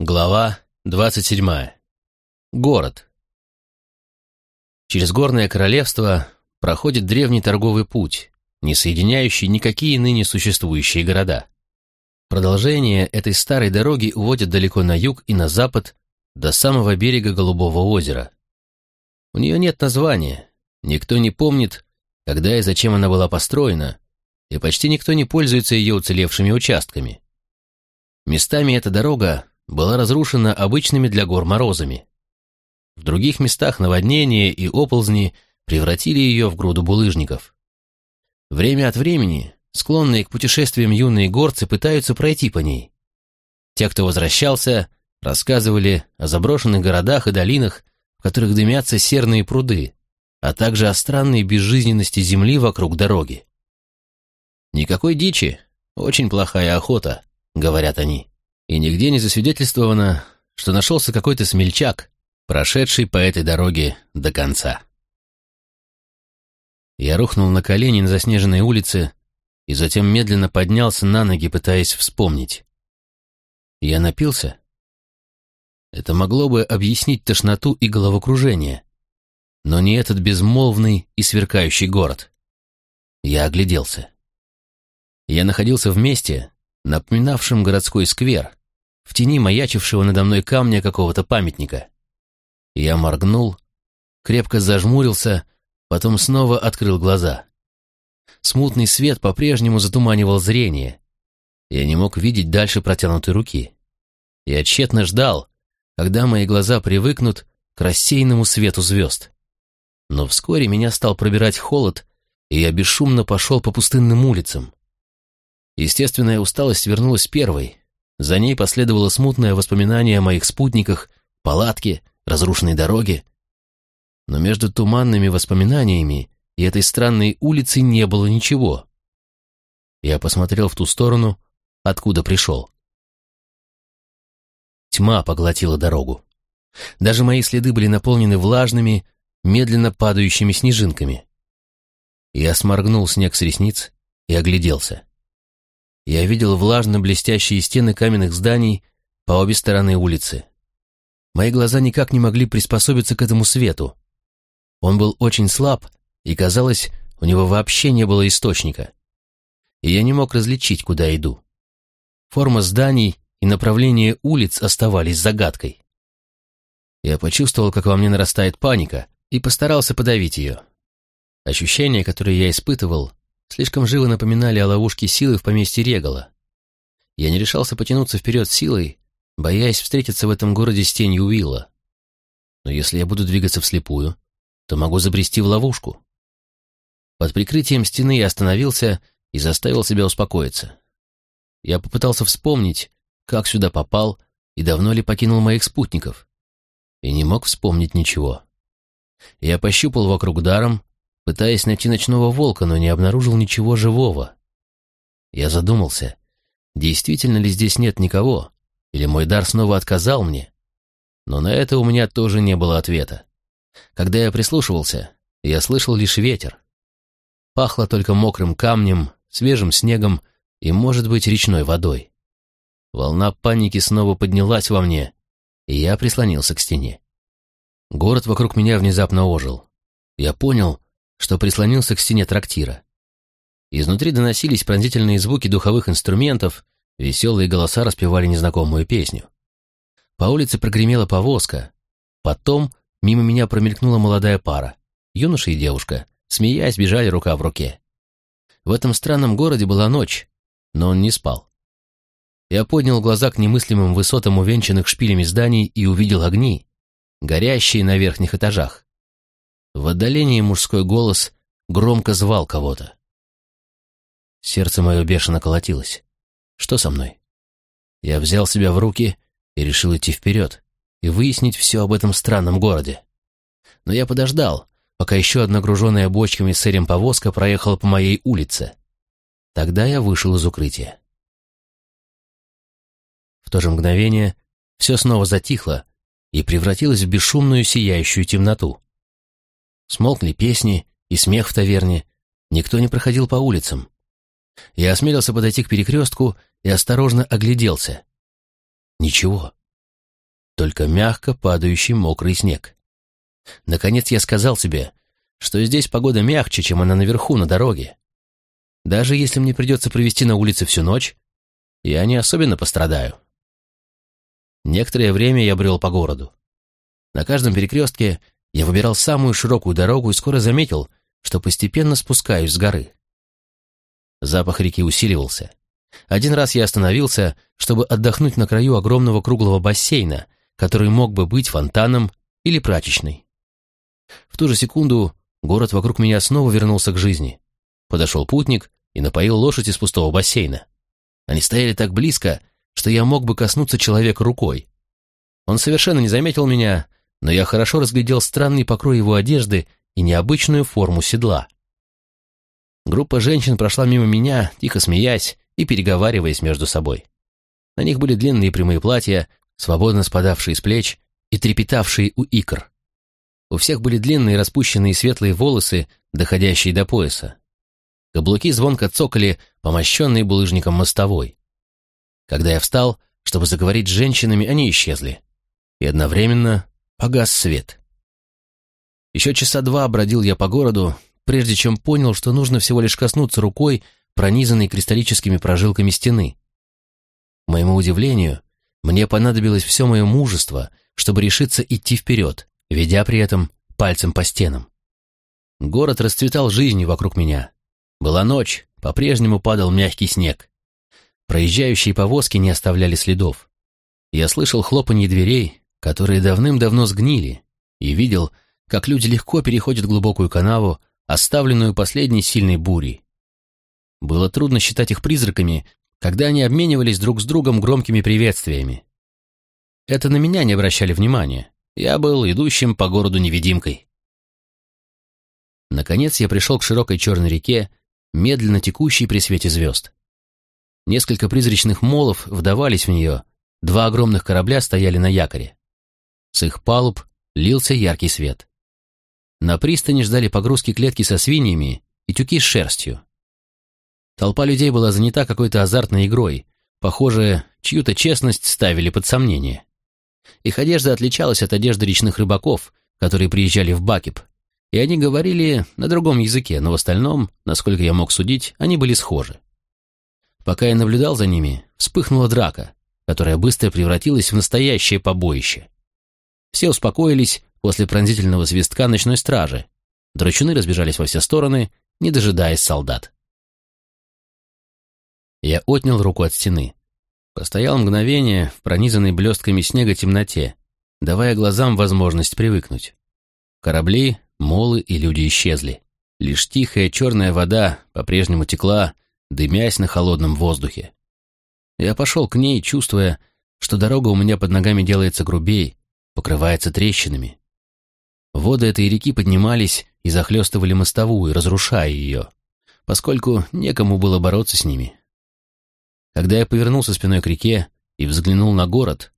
Глава 27. Город. Через горное королевство проходит древний торговый путь, не соединяющий никакие ныне существующие города. Продолжение этой старой дороги уводит далеко на юг и на запад до самого берега Голубого озера. У нее нет названия, никто не помнит, когда и зачем она была построена, и почти никто не пользуется ее уцелевшими участками. Местами эта дорога была разрушена обычными для гор морозами. В других местах наводнения и оползни превратили ее в груду булыжников. Время от времени склонные к путешествиям юные горцы пытаются пройти по ней. Те, кто возвращался, рассказывали о заброшенных городах и долинах, в которых дымятся серные пруды, а также о странной безжизненности земли вокруг дороги. «Никакой дичи, очень плохая охота», — говорят они и нигде не засвидетельствовано, что нашелся какой-то смельчак, прошедший по этой дороге до конца. Я рухнул на колени на заснеженной улице и затем медленно поднялся на ноги, пытаясь вспомнить. Я напился? Это могло бы объяснить тошноту и головокружение, но не этот безмолвный и сверкающий город. Я огляделся. Я находился в месте, напоминавшим городской сквер, в тени маячившего надо мной камня какого-то памятника. Я моргнул, крепко зажмурился, потом снова открыл глаза. Смутный свет по-прежнему затуманивал зрение. Я не мог видеть дальше протянутой руки. Я тщетно ждал, когда мои глаза привыкнут к рассеянному свету звезд. Но вскоре меня стал пробирать холод, и я бесшумно пошел по пустынным улицам. Естественная усталость вернулась первой. За ней последовало смутное воспоминание о моих спутниках, палатке, разрушенной дороге. Но между туманными воспоминаниями и этой странной улицей не было ничего. Я посмотрел в ту сторону, откуда пришел. Тьма поглотила дорогу. Даже мои следы были наполнены влажными, медленно падающими снежинками. Я сморгнул снег с ресниц и огляделся. Я видел влажно-блестящие стены каменных зданий по обе стороны улицы. Мои глаза никак не могли приспособиться к этому свету. Он был очень слаб, и, казалось, у него вообще не было источника. И я не мог различить, куда иду. Форма зданий и направление улиц оставались загадкой. Я почувствовал, как во мне нарастает паника, и постарался подавить ее. Ощущения, которые я испытывал, слишком живо напоминали о ловушке силы в поместье Регала. Я не решался потянуться вперед силой, боясь встретиться в этом городе с тенью Уилла. Но если я буду двигаться вслепую, то могу забрести в ловушку. Под прикрытием стены я остановился и заставил себя успокоиться. Я попытался вспомнить, как сюда попал и давно ли покинул моих спутников, и не мог вспомнить ничего. Я пощупал вокруг даром, пытаясь найти ночного волка, но не обнаружил ничего живого. Я задумался, действительно ли здесь нет никого, или мой дар снова отказал мне. Но на это у меня тоже не было ответа. Когда я прислушивался, я слышал лишь ветер. Пахло только мокрым камнем, свежим снегом и, может быть, речной водой. Волна паники снова поднялась во мне, и я прислонился к стене. Город вокруг меня внезапно ожил. Я понял, что прислонился к стене трактира. Изнутри доносились пронзительные звуки духовых инструментов, веселые голоса распевали незнакомую песню. По улице прогремела повозка. Потом мимо меня промелькнула молодая пара. Юноша и девушка, смеясь, бежали рука в руке. В этом странном городе была ночь, но он не спал. Я поднял глаза к немыслимым высотам увенчанных шпилями зданий и увидел огни, горящие на верхних этажах. В отдалении мужской голос громко звал кого-то. Сердце мое бешено колотилось. Что со мной? Я взял себя в руки и решил идти вперед и выяснить все об этом странном городе. Но я подождал, пока еще одна груженная бочками с сырем повозка проехала по моей улице. Тогда я вышел из укрытия. В то же мгновение все снова затихло и превратилось в бесшумную сияющую темноту. Смолкли песни и смех в таверне. Никто не проходил по улицам. Я осмелился подойти к перекрестку и осторожно огляделся. Ничего. только мягко падающий мокрый снег. Наконец я сказал себе, что здесь погода мягче, чем она наверху, на дороге. Даже если мне придется провести на улице всю ночь, я не особенно пострадаю. Некоторое время я брел по городу. На каждом перекрестке я выбирал самую широкую дорогу и скоро заметил, что постепенно спускаюсь с горы. Запах реки усиливался. Один раз я остановился, чтобы отдохнуть на краю огромного круглого бассейна, который мог бы быть фонтаном или прачечной. В ту же секунду город вокруг меня снова вернулся к жизни. Подошел путник и напоил лошадь из пустого бассейна. Они стояли так близко, что я мог бы коснуться человека рукой. Он совершенно не заметил меня, но я хорошо разглядел странный покрой его одежды и необычную форму седла. Группа женщин прошла мимо меня, тихо смеясь и переговариваясь между собой. На них были длинные прямые платья, свободно спадавшие с плеч и трепетавшие у икр. У всех были длинные распущенные светлые волосы, доходящие до пояса. Каблуки звонко цокали по мощенной булыжником мостовой. Когда я встал, чтобы заговорить с женщинами, они исчезли. И одновременно погас свет. Еще часа два бродил я по городу, прежде чем понял, что нужно всего лишь коснуться рукой пронизанной кристаллическими прожилками стены. К моему удивлению, мне понадобилось все мое мужество, чтобы решиться идти вперед, ведя при этом пальцем по стенам. Город расцветал жизнью вокруг меня. Была ночь, по-прежнему падал мягкий снег. Проезжающие повозки не оставляли следов. Я слышал хлопанье дверей, которые давным-давно сгнили, и видел, как люди легко переходят глубокую канаву, оставленную последней сильной бурей. Было трудно считать их призраками, когда они обменивались друг с другом громкими приветствиями. Это на меня не обращали внимания. Я был идущим по городу невидимкой. Наконец я пришел к широкой черной реке, медленно текущей при свете звезд. Несколько призрачных молов вдавались в нее, два огромных корабля стояли на якоре. С их палуб лился яркий свет. На пристани ждали погрузки клетки со свиньями и тюки с шерстью. Толпа людей была занята какой-то азартной игрой. Похоже, чью-то честность ставили под сомнение. Их одежда отличалась от одежды речных рыбаков, которые приезжали в Бакип, и они говорили на другом языке, но в остальном, насколько я мог судить, они были схожи. Пока я наблюдал за ними, вспыхнула драка, которая быстро превратилась в настоящее побоище. Все успокоились после пронзительного свистка ночной стражи. Драчуны разбежались во все стороны, не дожидаясь солдат. Я отнял руку от стены. Постоял мгновение в пронизанной блестками снега темноте, давая глазам возможность привыкнуть. Корабли, молы и люди исчезли. Лишь тихая черная вода по-прежнему текла, дымясь на холодном воздухе. Я пошел к ней, чувствуя, что дорога у меня под ногами делается грубей, покрывается трещинами. Воды этой реки поднимались и захлестывали мостовую, разрушая ее, поскольку некому было бороться с ними. Когда я повернулся спиной к реке и взглянул на город,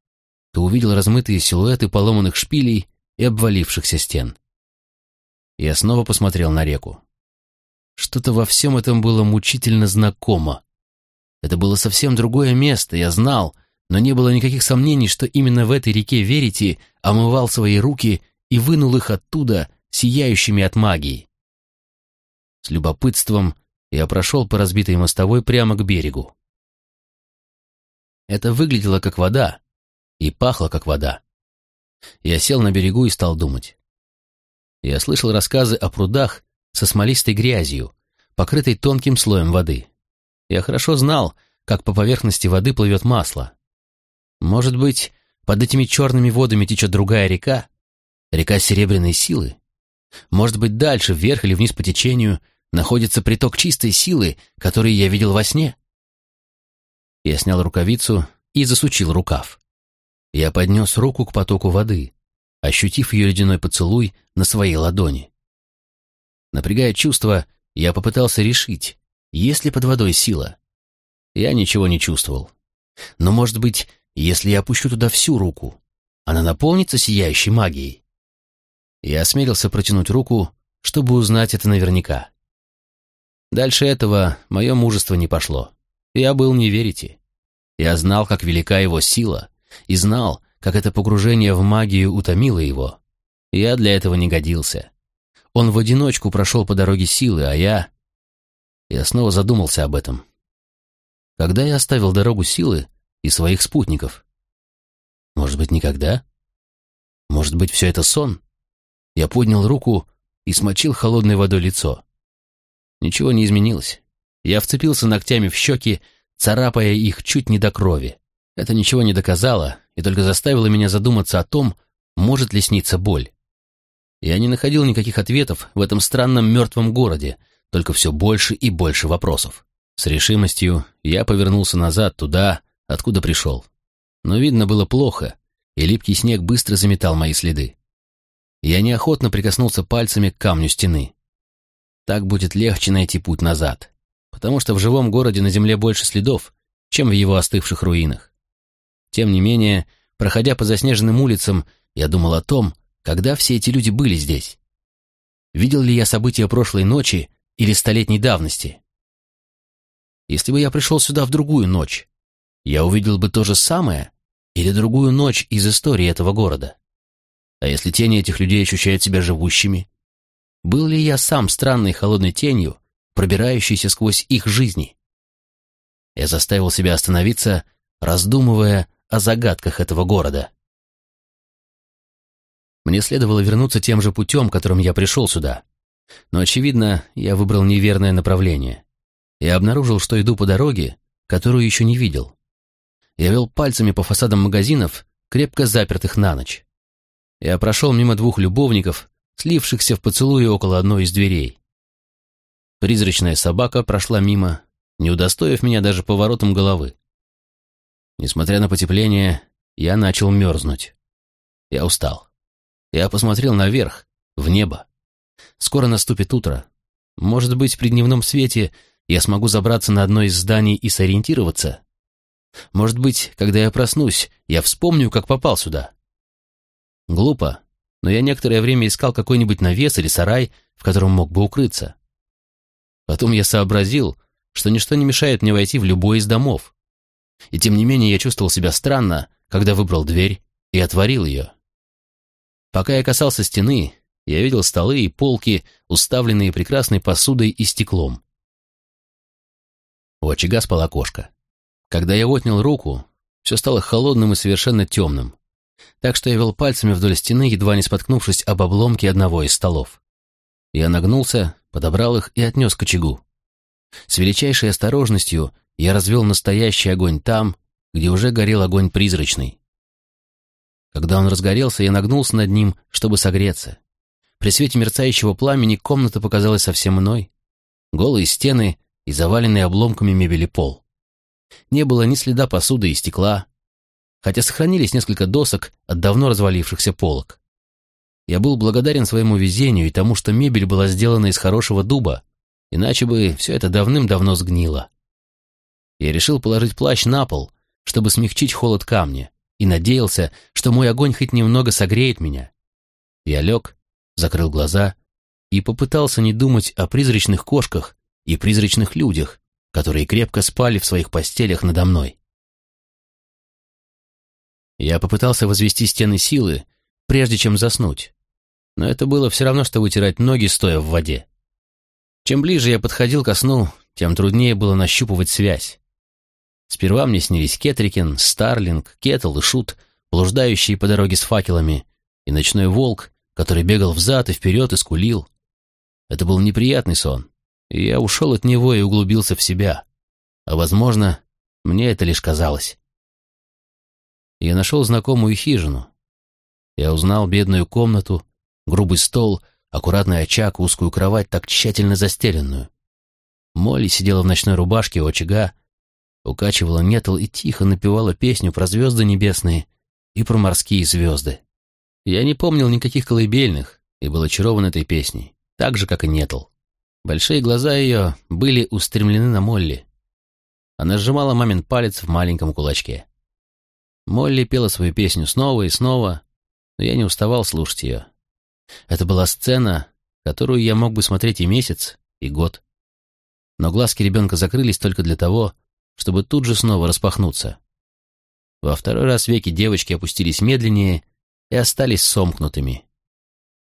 то увидел размытые силуэты поломанных шпилей и обвалившихся стен. Я снова посмотрел на реку. Что-то во всем этом было мучительно знакомо. Это было совсем другое место, я знал, но не было никаких сомнений, что именно в этой реке Верите омывал свои руки и вынул их оттуда, сияющими от магии. С любопытством я прошел по разбитой мостовой прямо к берегу. Это выглядело как вода и пахло как вода. Я сел на берегу и стал думать. Я слышал рассказы о прудах со смолистой грязью, покрытой тонким слоем воды. Я хорошо знал, как по поверхности воды плывет масло. Может быть, под этими черными водами течет другая река? Река серебряной силы? Может быть, дальше, вверх или вниз по течению, находится приток чистой силы, который я видел во сне? Я снял рукавицу и засучил рукав. Я поднес руку к потоку воды, ощутив ее ледяной поцелуй на своей ладони. Напрягая чувства, я попытался решить, есть ли под водой сила. Я ничего не чувствовал. Но, может быть, если я опущу туда всю руку, она наполнится сияющей магией? Я осмелился протянуть руку, чтобы узнать это наверняка. Дальше этого мое мужество не пошло. Я был не верите. Я знал, как велика его сила, и знал, как это погружение в магию утомило его. Я для этого не годился. Он в одиночку прошел по дороге силы, а я... Я снова задумался об этом. Когда я оставил дорогу силы и своих спутников? Может быть, никогда? Может быть, все это сон? Я поднял руку и смочил холодной водой лицо. Ничего не изменилось. Я вцепился ногтями в щеки, царапая их чуть не до крови. Это ничего не доказало и только заставило меня задуматься о том, может ли сниться боль. Я не находил никаких ответов в этом странном мертвом городе, только все больше и больше вопросов. С решимостью я повернулся назад, туда, откуда пришел. Но видно было плохо, и липкий снег быстро заметал мои следы. Я неохотно прикоснулся пальцами к камню стены. Так будет легче найти путь назад, потому что в живом городе на земле больше следов, чем в его остывших руинах. Тем не менее, проходя по заснеженным улицам, я думал о том, когда все эти люди были здесь. Видел ли я события прошлой ночи или столетней давности? Если бы я пришел сюда в другую ночь, я увидел бы то же самое или другую ночь из истории этого города. А если тени этих людей ощущают себя живущими? Был ли я сам странной холодной тенью, пробирающейся сквозь их жизни? Я заставил себя остановиться, раздумывая о загадках этого города. Мне следовало вернуться тем же путем, которым я пришел сюда. Но, очевидно, я выбрал неверное направление. Я обнаружил, что иду по дороге, которую еще не видел. Я вел пальцами по фасадам магазинов, крепко запертых на ночь. Я прошел мимо двух любовников, слившихся в поцелуе около одной из дверей. Призрачная собака прошла мимо, не удостоив меня даже поворотом головы. Несмотря на потепление, я начал мерзнуть. Я устал. Я посмотрел наверх, в небо. Скоро наступит утро. Может быть, при дневном свете я смогу забраться на одно из зданий и сориентироваться. Может быть, когда я проснусь, я вспомню, как попал сюда. Глупо, но я некоторое время искал какой-нибудь навес или сарай, в котором мог бы укрыться. Потом я сообразил, что ничто не мешает мне войти в любой из домов. И тем не менее я чувствовал себя странно, когда выбрал дверь и отворил ее. Пока я касался стены, я видел столы и полки, уставленные прекрасной посудой и стеклом. У очага спала кошка. Когда я отнял руку, все стало холодным и совершенно темным, так что я вел пальцами вдоль стены, едва не споткнувшись об обломке одного из столов. Я нагнулся, подобрал их и отнес к очагу. С величайшей осторожностью я развел настоящий огонь там, где уже горел огонь призрачный. Когда он разгорелся, я нагнулся над ним, чтобы согреться. При свете мерцающего пламени комната показалась совсем иной. Голые стены и заваленный обломками мебели пол. Не было ни следа посуды и стекла, хотя сохранились несколько досок от давно развалившихся полок. Я был благодарен своему везению и тому, что мебель была сделана из хорошего дуба, иначе бы все это давным-давно сгнило. Я решил положить плащ на пол, чтобы смягчить холод камня, и надеялся, что мой огонь хоть немного согреет меня. Я лег, закрыл глаза и попытался не думать о призрачных кошках и призрачных людях, которые крепко спали в своих постелях надо мной. Я попытался возвести стены силы, прежде чем заснуть, но это было все равно, что вытирать ноги, стоя в воде. Чем ближе я подходил ко сну, тем труднее было нащупывать связь. Сперва мне снились Кетрикин, Старлинг, Кетл и Шут, блуждающие по дороге с факелами, и ночной волк, который бегал взад и вперед и скулил. Это был неприятный сон, я ушел от него и углубился в себя. А, возможно, мне это лишь казалось. Я нашел знакомую хижину. Я узнал бедную комнату, грубый стол, аккуратный очаг, узкую кровать, так тщательно застеленную. Молли сидела в ночной рубашке у очага, укачивала нетл и тихо напевала песню про звезды небесные и про морские звезды. Я не помнил никаких колыбельных и был очарован этой песней, так же, как и нетл. Большие глаза ее были устремлены на Молли. Она сжимала мамин палец в маленьком кулачке. Молли пела свою песню снова и снова, но я не уставал слушать ее. Это была сцена, которую я мог бы смотреть и месяц, и год. Но глазки ребенка закрылись только для того, чтобы тут же снова распахнуться. Во второй раз веки девочки опустились медленнее и остались сомкнутыми.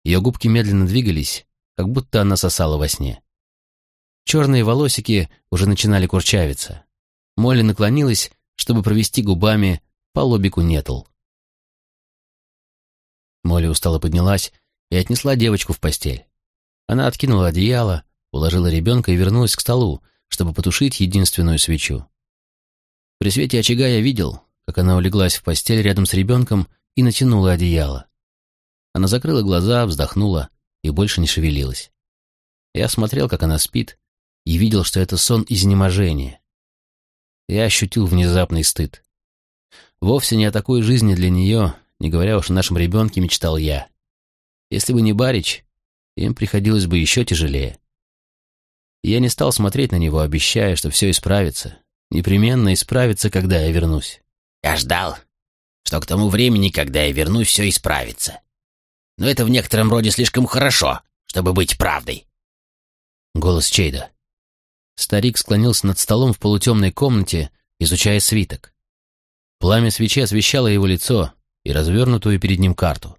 Ее губки медленно двигались, как будто она сосала во сне. Черные волосики уже начинали курчавиться. Молли наклонилась, чтобы провести губами по лобику нетл. Молли устало поднялась и отнесла девочку в постель. Она откинула одеяло, уложила ребенка и вернулась к столу, чтобы потушить единственную свечу. При свете очага я видел, как она улеглась в постель рядом с ребенком и натянула одеяло. Она закрыла глаза, вздохнула и больше не шевелилась. Я смотрел, как она спит, и видел, что это сон изнеможения. Я ощутил внезапный стыд. Вовсе не о такой жизни для нее, не говоря уж о нашем ребенке, мечтал я. Если бы не Барич, им приходилось бы еще тяжелее. Я не стал смотреть на него, обещая, что все исправится. Непременно исправится, когда я вернусь. Я ждал, что к тому времени, когда я вернусь, все исправится. Но это в некотором роде слишком хорошо, чтобы быть правдой. Голос Чейда. Старик склонился над столом в полутемной комнате, изучая свиток. Пламя свечи освещало его лицо и развернутую перед ним карту.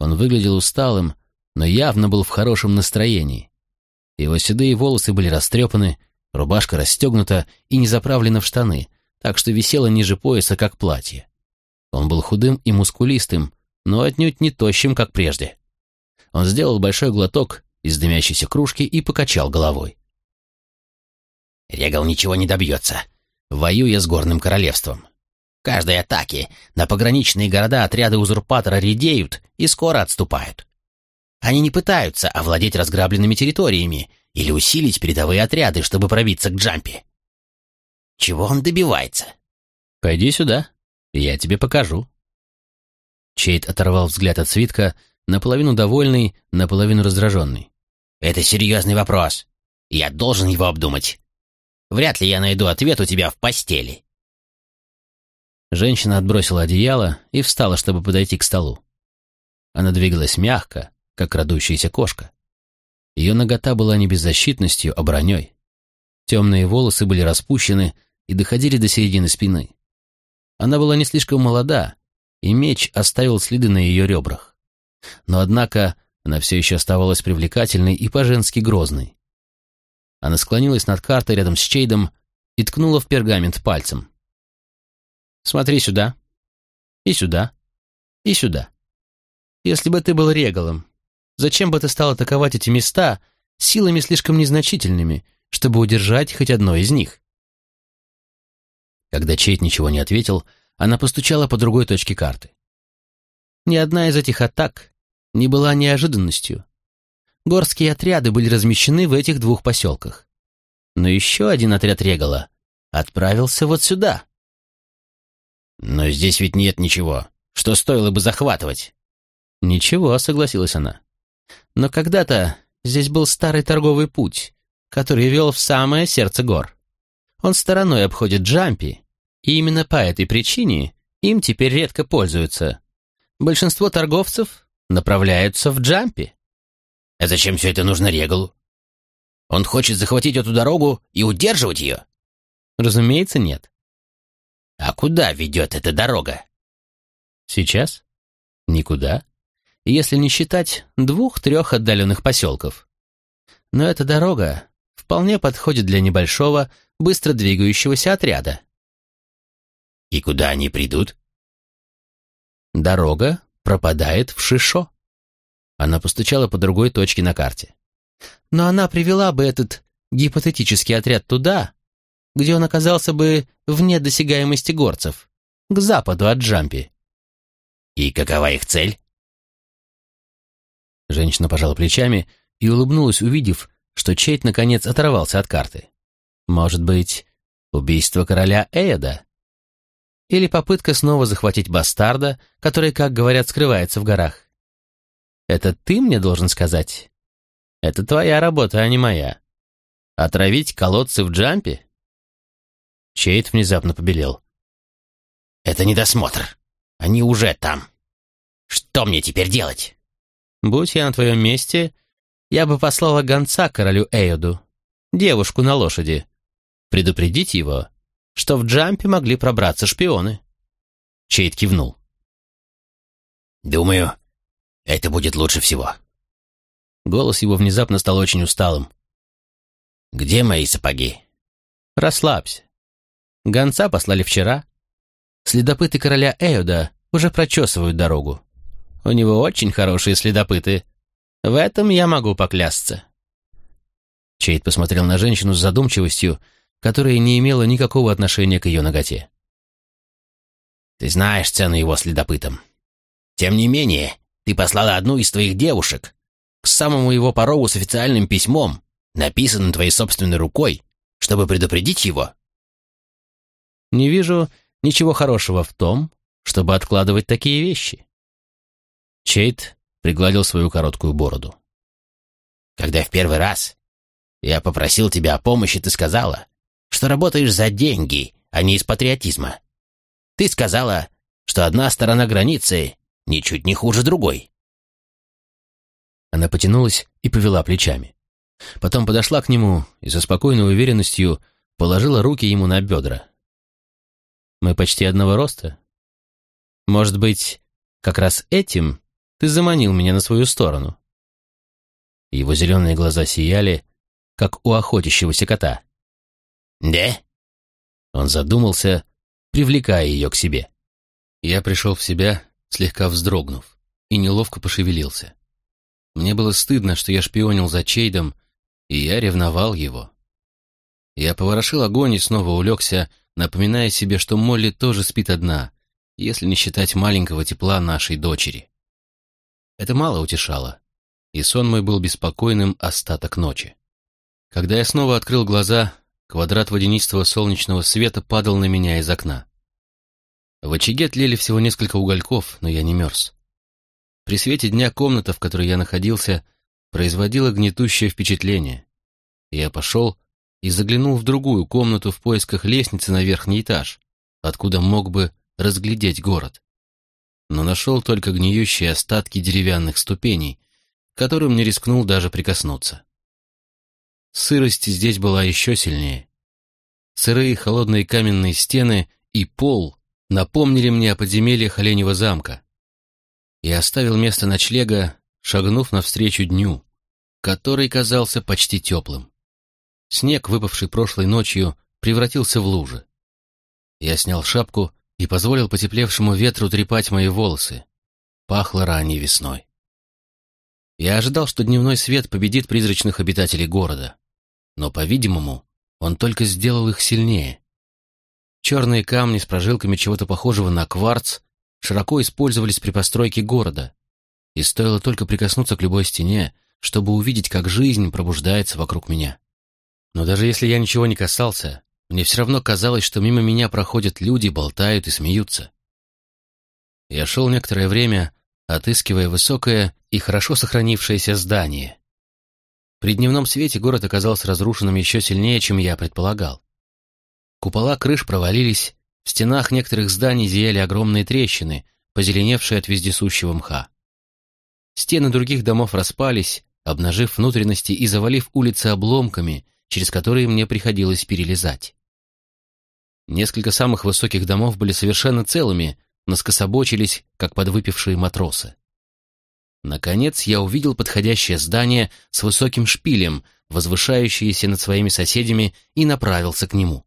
Он выглядел усталым, но явно был в хорошем настроении. Его седые волосы были растрепаны, рубашка расстегнута и не заправлена в штаны, так что висела ниже пояса, как платье. Он был худым и мускулистым, но отнюдь не тощим, как прежде. Он сделал большой глоток из дымящейся кружки и покачал головой. Регал ничего не добьется, воюя с горным королевством. В каждой атаке на пограничные города отряды узурпатора редеют и скоро отступают. Они не пытаются овладеть разграбленными территориями или усилить передовые отряды, чтобы пробиться к Джампе. Чего он добивается? «Пойди сюда, я тебе покажу». Чейд оторвал взгляд от свитка, наполовину довольный, наполовину раздраженный. «Это серьезный вопрос. Я должен его обдумать. Вряд ли я найду ответ у тебя в постели». Женщина отбросила одеяло и встала, чтобы подойти к столу. Она двигалась мягко, как крадущаяся кошка. Ее нагота была не беззащитностью, а броней. Темные волосы были распущены и доходили до середины спины. Она была не слишком молода, и меч оставил следы на ее ребрах. Но, однако, она все еще оставалась привлекательной и по-женски грозной. Она склонилась над картой рядом с Чейдом и ткнула в пергамент пальцем. «Смотри сюда, и сюда, и сюда. Если бы ты был регалом, зачем бы ты стал атаковать эти места силами слишком незначительными, чтобы удержать хоть одно из них?» Когда Чейд ничего не ответил, она постучала по другой точке карты. Ни одна из этих атак не была неожиданностью. Горские отряды были размещены в этих двух поселках. Но еще один отряд Регала отправился вот сюда. «Но здесь ведь нет ничего, что стоило бы захватывать». «Ничего», — согласилась она. «Но когда-то здесь был старый торговый путь, который вел в самое сердце гор. Он стороной обходит Джампи, и именно по этой причине им теперь редко пользуются. Большинство торговцев направляются в Джампи. А зачем все это нужно Регалу? Он хочет захватить эту дорогу и удерживать ее? Разумеется, нет. А куда ведет эта дорога? Сейчас? Никуда. Если не считать двух-трех отдаленных поселков. Но эта дорога вполне подходит для небольшого, быстро двигающегося отряда. И куда они придут? Дорога пропадает в Шишо. Она постучала по другой точке на карте. Но она привела бы этот гипотетический отряд туда, где он оказался бы вне досягаемости горцев, к западу от Джампи. И какова их цель? Женщина пожала плечами и улыбнулась, увидев, что Чейт наконец оторвался от карты. Может быть, убийство короля Эйда? Или попытка снова захватить бастарда, который, как говорят, скрывается в горах? Это ты мне должен сказать? Это твоя работа, а не моя. Отравить колодцы в джампе? Чейт внезапно побелел. Это недосмотр. Они уже там. Что мне теперь делать? Будь я на твоем месте, я бы послала гонца королю Эйоду, девушку на лошади, предупредить его, что в джампе могли пробраться шпионы. Чейд кивнул. «Думаю, это будет лучше всего». Голос его внезапно стал очень усталым. «Где мои сапоги?» «Расслабься. Гонца послали вчера. Следопыты короля Эода уже прочесывают дорогу. У него очень хорошие следопыты. В этом я могу поклясться». Чейд посмотрел на женщину с задумчивостью, которая не имела никакого отношения к ее ноготе. «Ты знаешь цену его следопытам. Тем не менее, ты послала одну из твоих девушек к самому его порогу с официальным письмом, написанным твоей собственной рукой, чтобы предупредить его?» «Не вижу ничего хорошего в том, чтобы откладывать такие вещи». Чейд пригладил свою короткую бороду. «Когда в первый раз я попросил тебя о помощи, ты сказала, что работаешь за деньги, а не из патриотизма. Ты сказала, что одна сторона границы ничуть не хуже другой». Она потянулась и повела плечами. Потом подошла к нему и со спокойной уверенностью положила руки ему на бедра. «Мы почти одного роста. Может быть, как раз этим ты заманил меня на свою сторону». Его зеленые глаза сияли, как у охотящегося кота. «Да?» Он задумался, привлекая ее к себе. Я пришел в себя, слегка вздрогнув, и неловко пошевелился. Мне было стыдно, что я шпионил за Чейдом, и я ревновал его. Я поворошил огонь и снова улегся, напоминая себе, что Молли тоже спит одна, если не считать маленького тепла нашей дочери. Это мало утешало, и сон мой был беспокойным остаток ночи. Когда я снова открыл глаза, квадрат водянистого солнечного света падал на меня из окна. В очаге тлели всего несколько угольков, но я не мерз. При свете дня комната, в которой я находился, производила гнетущее впечатление. Я пошел и заглянул в другую комнату в поисках лестницы на верхний этаж, откуда мог бы разглядеть город но нашел только гниющие остатки деревянных ступеней, к которым не рискнул даже прикоснуться. Сырость здесь была еще сильнее. Сырые холодные каменные стены и пол напомнили мне о подземельях Оленева замка. Я оставил место ночлега, шагнув навстречу дню, который казался почти теплым. Снег, выпавший прошлой ночью, превратился в лужи. Я снял шапку и позволил потеплевшему ветру трепать мои волосы. Пахло ранней весной. Я ожидал, что дневной свет победит призрачных обитателей города, но, по-видимому, он только сделал их сильнее. Черные камни с прожилками чего-то похожего на кварц широко использовались при постройке города, и стоило только прикоснуться к любой стене, чтобы увидеть, как жизнь пробуждается вокруг меня. Но даже если я ничего не касался, мне все равно казалось, что мимо меня проходят люди, болтают и смеются. Я шел некоторое время, отыскивая высокое и хорошо сохранившееся здание. При дневном свете город оказался разрушенным еще сильнее, чем я предполагал. Купола крыш провалились, в стенах некоторых зданий зияли огромные трещины, позеленевшие от вездесущего мха. Стены других домов распались, обнажив внутренности и завалив улицы обломками, через которые мне приходилось перелезать. Несколько самых высоких домов были совершенно целыми, но скособочились, как подвыпившие матросы. Наконец я увидел подходящее здание с высоким шпилем, возвышающееся над своими соседями, и направился к нему.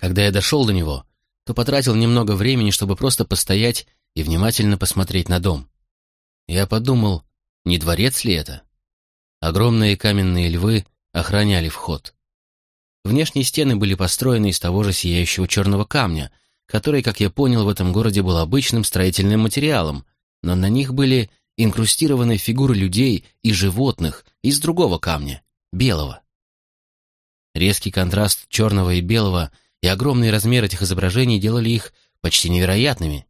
Когда я дошел до него, то потратил немного времени, чтобы просто постоять и внимательно посмотреть на дом. Я подумал, не дворец ли это? Огромные каменные львы охраняли вход. Внешние стены были построены из того же сияющего черного камня, который, как я понял, в этом городе был обычным строительным материалом, но на них были инкрустированы фигуры людей и животных из другого камня, белого. Резкий контраст черного и белого и огромный размер этих изображений делали их почти невероятными.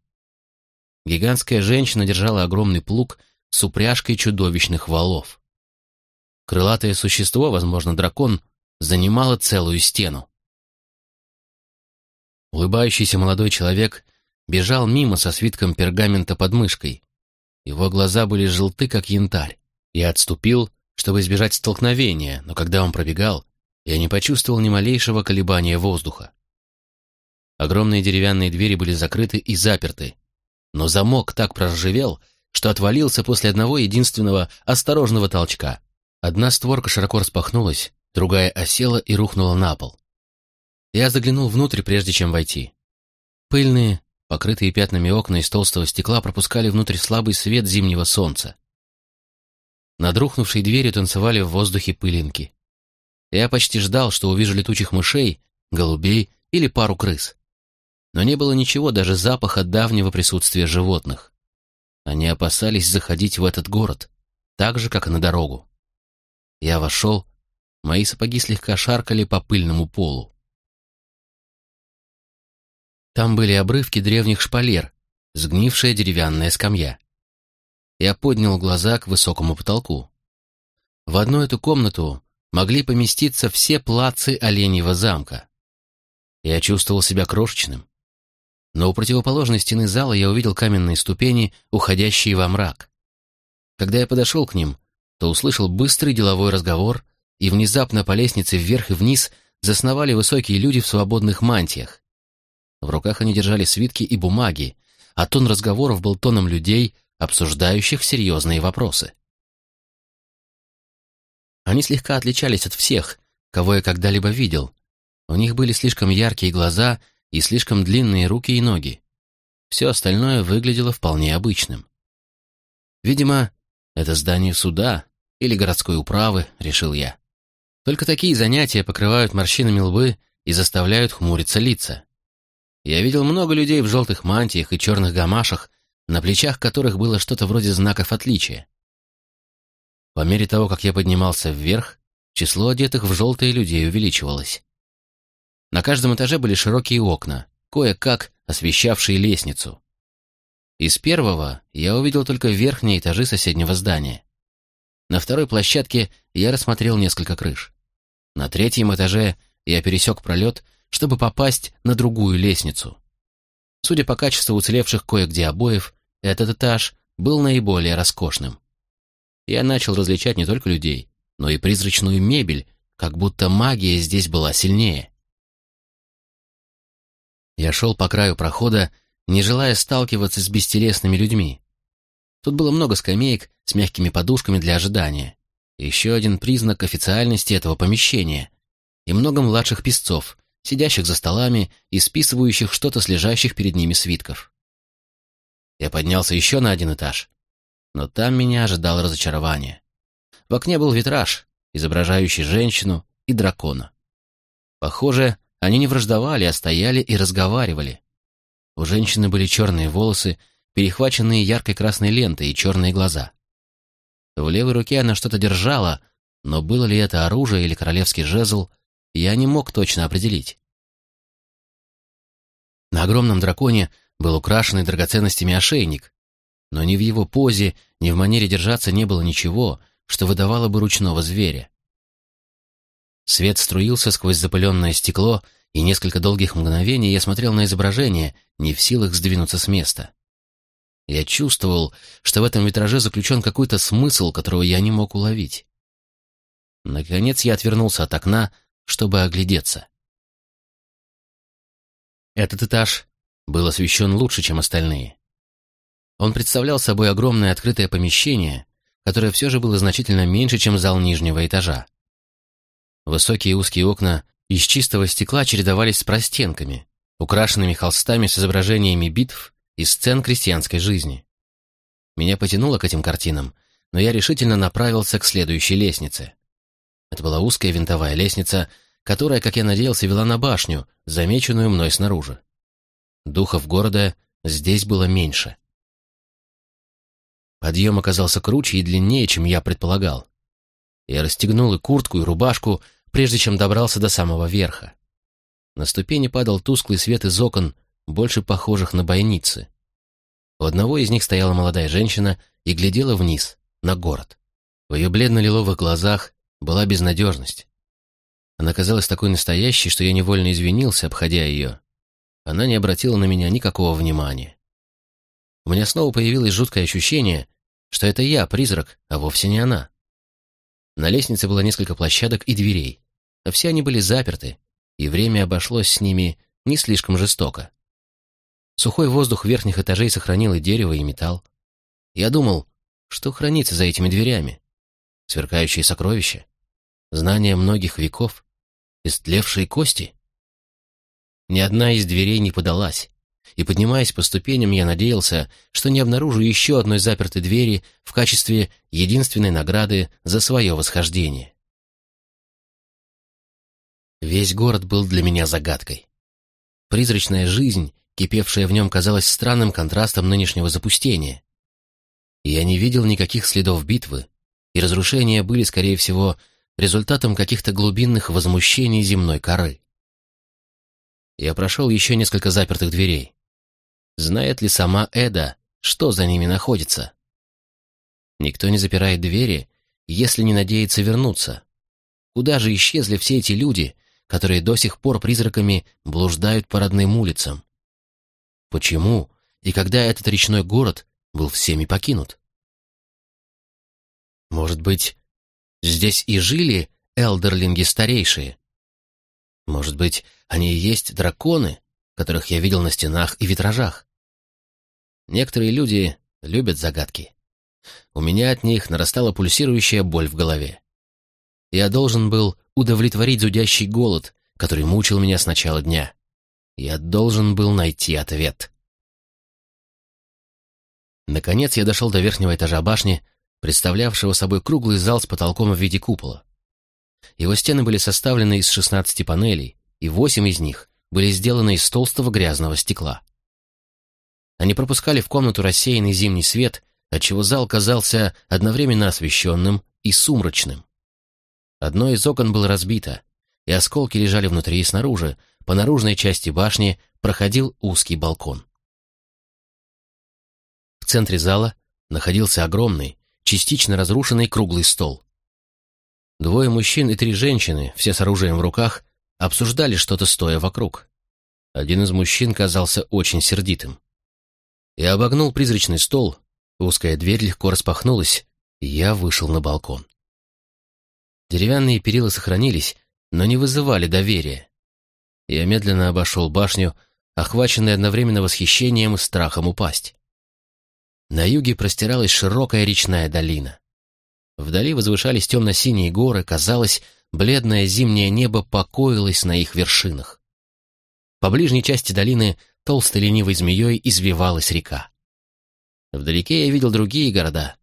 Гигантская женщина держала огромный плуг с упряжкой чудовищных валов. Крылатое существо, возможно, дракон, занимало целую стену. Улыбающийся молодой человек бежал мимо со свитком пергамента под мышкой. Его глаза были желты, как янтарь. Я отступил, чтобы избежать столкновения, но когда он пробегал, я не почувствовал ни малейшего колебания воздуха. Огромные деревянные двери были закрыты и заперты, но замок так проржавел, что отвалился после одного единственного осторожного толчка. Одна створка широко распахнулась, другая осела и рухнула на пол. Я заглянул внутрь, прежде чем войти. Пыльные, покрытые пятнами окна из толстого стекла пропускали внутрь слабый свет зимнего солнца. Над рухнувшей дверью танцевали в воздухе пылинки. Я почти ждал, что увижу летучих мышей, голубей или пару крыс. Но не было ничего, даже запаха давнего присутствия животных. Они опасались заходить в этот город, так же, как и на дорогу. Я вошел, мои сапоги слегка шаркали по пыльному полу. Там были обрывки древних шпалер, сгнившая деревянная скамья. Я поднял глаза к высокому потолку. В одну эту комнату могли поместиться все плацы Оленьего замка. Я чувствовал себя крошечным. Но у противоположной стены зала я увидел каменные ступени, уходящие во мрак. Когда я подошел к ним, то услышал быстрый деловой разговор, и внезапно по лестнице вверх и вниз засновали высокие люди в свободных мантиях. В руках они держали свитки и бумаги, а тон разговоров был тоном людей, обсуждающих серьезные вопросы. Они слегка отличались от всех, кого я когда-либо видел. У них были слишком яркие глаза и слишком длинные руки и ноги. Все остальное выглядело вполне обычным. Видимо, это здание суда или городской управы, решил я. Только такие занятия покрывают морщинами лбы и заставляют хмуриться лица. Я видел много людей в желтых мантиях и черных гамашах, на плечах которых было что-то вроде знаков отличия. По мере того, как я поднимался вверх, число одетых в желтые людей увеличивалось. На каждом этаже были широкие окна, кое-как освещавшие лестницу. Из первого я увидел только верхние этажи соседнего здания. На второй площадке я рассмотрел несколько крыш. На третьем этаже я пересек пролет, чтобы попасть на другую лестницу. Судя по качеству уцелевших кое-где обоев, этот этаж был наиболее роскошным я начал различать не только людей, но и призрачную мебель, как будто магия здесь была сильнее. Я шел по краю прохода, не желая сталкиваться с бестелесными людьми. Тут было много скамеек с мягкими подушками для ожидания. Еще один признак официальности этого помещения. И много младших песцов, сидящих за столами и списывающих что-то с лежащих перед ними свитков. Я поднялся еще на один этаж но там меня ожидало разочарование. В окне был витраж, изображающий женщину и дракона. Похоже, они не враждовали, а стояли и разговаривали. У женщины были черные волосы, перехваченные яркой красной лентой и черные глаза. В левой руке она что-то держала, но было ли это оружие или королевский жезл, я не мог точно определить. На огромном драконе был украшенный драгоценностями ошейник, но ни в его позе, ни в манере держаться не было ничего, что выдавало бы ручного зверя. Свет струился сквозь запыленное стекло, и несколько долгих мгновений я смотрел на изображение, не в силах сдвинуться с места. Я чувствовал, что в этом витраже заключен какой-то смысл, которого я не мог уловить. Наконец я отвернулся от окна, чтобы оглядеться. Этот этаж был освещен лучше, чем остальные. Он представлял собой огромное открытое помещение, которое все же было значительно меньше, чем зал нижнего этажа. Высокие узкие окна из чистого стекла чередовались с простенками, украшенными холстами с изображениями битв и сцен крестьянской жизни. Меня потянуло к этим картинам, но я решительно направился к следующей лестнице. Это была узкая винтовая лестница, которая, как я надеялся, вела на башню, замеченную мной снаружи. Духов города здесь было меньше. Подъем оказался круче и длиннее, чем я предполагал. Я расстегнул и куртку, и рубашку, прежде чем добрался до самого верха. На ступени падал тусклый свет из окон, больше похожих на бойницы. У одного из них стояла молодая женщина и глядела вниз, на город. В ее бледно-лиловых глазах была безнадежность. Она казалась такой настоящей, что я невольно извинился, обходя ее. Она не обратила на меня никакого внимания. У меня снова появилось жуткое ощущение, что это я, призрак, а вовсе не она. На лестнице было несколько площадок и дверей, все они были заперты, и время обошлось с ними не слишком жестоко. Сухой воздух верхних этажей сохранил и дерево, и металл. Я думал, что хранится за этими дверями? Сверкающие сокровища? Знания многих веков? Истлевшие кости? Ни одна из дверей не подалась, и, поднимаясь по ступеням, я надеялся, что не обнаружу еще одной запертой двери в качестве единственной награды за свое восхождение. Весь город был для меня загадкой. Призрачная жизнь, кипевшая в нем, казалась странным контрастом нынешнего запустения. Я не видел никаких следов битвы, и разрушения были, скорее всего, результатом каких-то глубинных возмущений земной коры. Я прошел еще несколько запертых дверей. Знает ли сама Эда, что за ними находится? Никто не запирает двери, если не надеется вернуться. Куда же исчезли все эти люди, которые до сих пор призраками блуждают по родным улицам? Почему и когда этот речной город был всеми покинут? Может быть, здесь и жили элдерлинги старейшие? Может быть, они и есть драконы, которых я видел на стенах и витражах? Некоторые люди любят загадки. У меня от них нарастала пульсирующая боль в голове. Я должен был удовлетворить зудящий голод, который мучил меня с начала дня. Я должен был найти ответ. Наконец я дошел до верхнего этажа башни, представлявшего собой круглый зал с потолком в виде купола. Его стены были составлены из 16 панелей, и восемь из них были сделаны из толстого грязного стекла. Они пропускали в комнату рассеянный зимний свет, отчего зал казался одновременно освещенным и сумрачным. Одно из окон было разбито, и осколки лежали внутри и снаружи, по наружной части башни проходил узкий балкон. В центре зала находился огромный, частично разрушенный круглый стол. Двое мужчин и три женщины, все с оружием в руках, обсуждали что-то стоя вокруг. Один из мужчин казался очень сердитым. Я обогнул призрачный стол, узкая дверь легко распахнулась, и я вышел на балкон. Деревянные перила сохранились, но не вызывали доверия. Я медленно обошел башню, охваченный одновременно восхищением и страхом упасть. На юге простиралась широкая речная долина. Вдали возвышались темно-синие горы, казалось, бледное зимнее небо покоилось на их вершинах. По ближней части долины толстой ленивой змеей извивалась река. Вдалеке я видел другие города.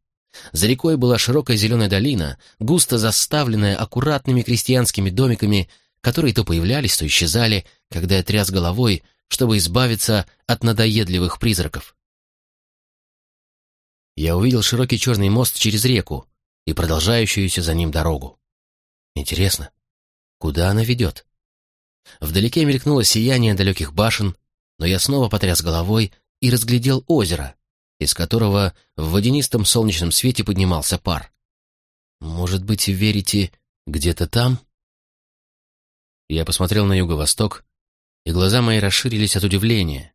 За рекой была широкая зеленая долина, густо заставленная аккуратными крестьянскими домиками, которые то появлялись, то исчезали, когда я тряс головой, чтобы избавиться от надоедливых призраков. Я увидел широкий черный мост через реку и продолжающуюся за ним дорогу. Интересно, куда она ведет? Вдалеке мелькнуло сияние далеких башен, но я снова потряс головой и разглядел озеро, из которого в водянистом солнечном свете поднимался пар. «Может быть, верите, где-то там?» Я посмотрел на юго-восток, и глаза мои расширились от удивления.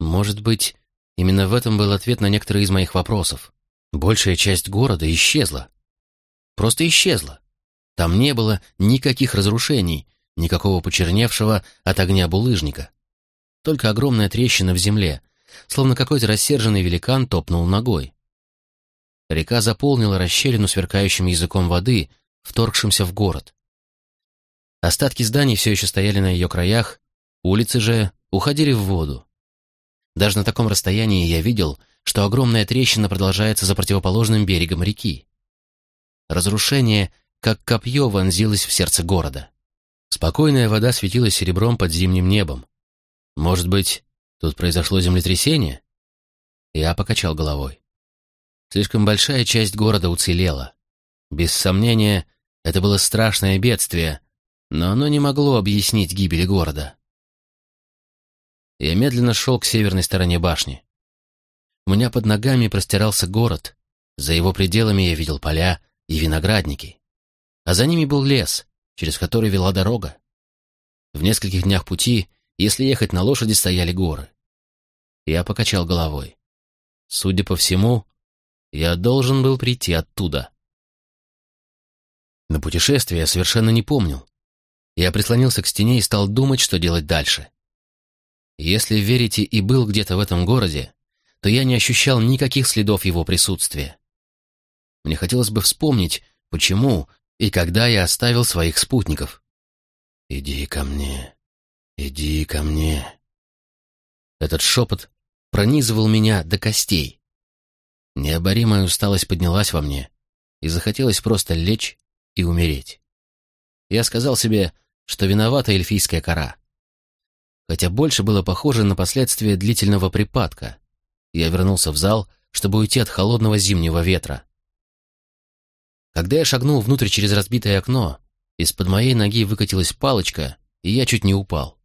Может быть, именно в этом был ответ на некоторые из моих вопросов. Большая часть города исчезла. Просто исчезла. Там не было никаких разрушений, никакого почерневшего от огня булыжника только огромная трещина в земле, словно какой-то рассерженный великан топнул ногой. Река заполнила расщелину сверкающим языком воды, вторгшимся в город. Остатки зданий все еще стояли на ее краях, улицы же уходили в воду. Даже на таком расстоянии я видел, что огромная трещина продолжается за противоположным берегом реки. Разрушение, как копье, вонзилось в сердце города. Спокойная вода светилась серебром под зимним небом. Может быть, тут произошло землетрясение? Я покачал головой. Слишком большая часть города уцелела. Без сомнения, это было страшное бедствие, но оно не могло объяснить гибель города. Я медленно шел к северной стороне башни. У меня под ногами простирался город, за его пределами я видел поля и виноградники, а за ними был лес, через который вела дорога. В нескольких днях пути если ехать на лошади, стояли горы. Я покачал головой. Судя по всему, я должен был прийти оттуда. На путешествие я совершенно не помнил. Я прислонился к стене и стал думать, что делать дальше. Если верите и был где-то в этом городе, то я не ощущал никаких следов его присутствия. Мне хотелось бы вспомнить, почему и когда я оставил своих спутников. «Иди ко мне, иди ко мне». Этот шепот пронизывал меня до костей. Необоримая усталость поднялась во мне, и захотелось просто лечь и умереть. Я сказал себе, что виновата эльфийская кора. Хотя больше было похоже на последствия длительного припадка. Я вернулся в зал, чтобы уйти от холодного зимнего ветра. Когда я шагнул внутрь через разбитое окно, из-под моей ноги выкатилась палочка, и я чуть не упал.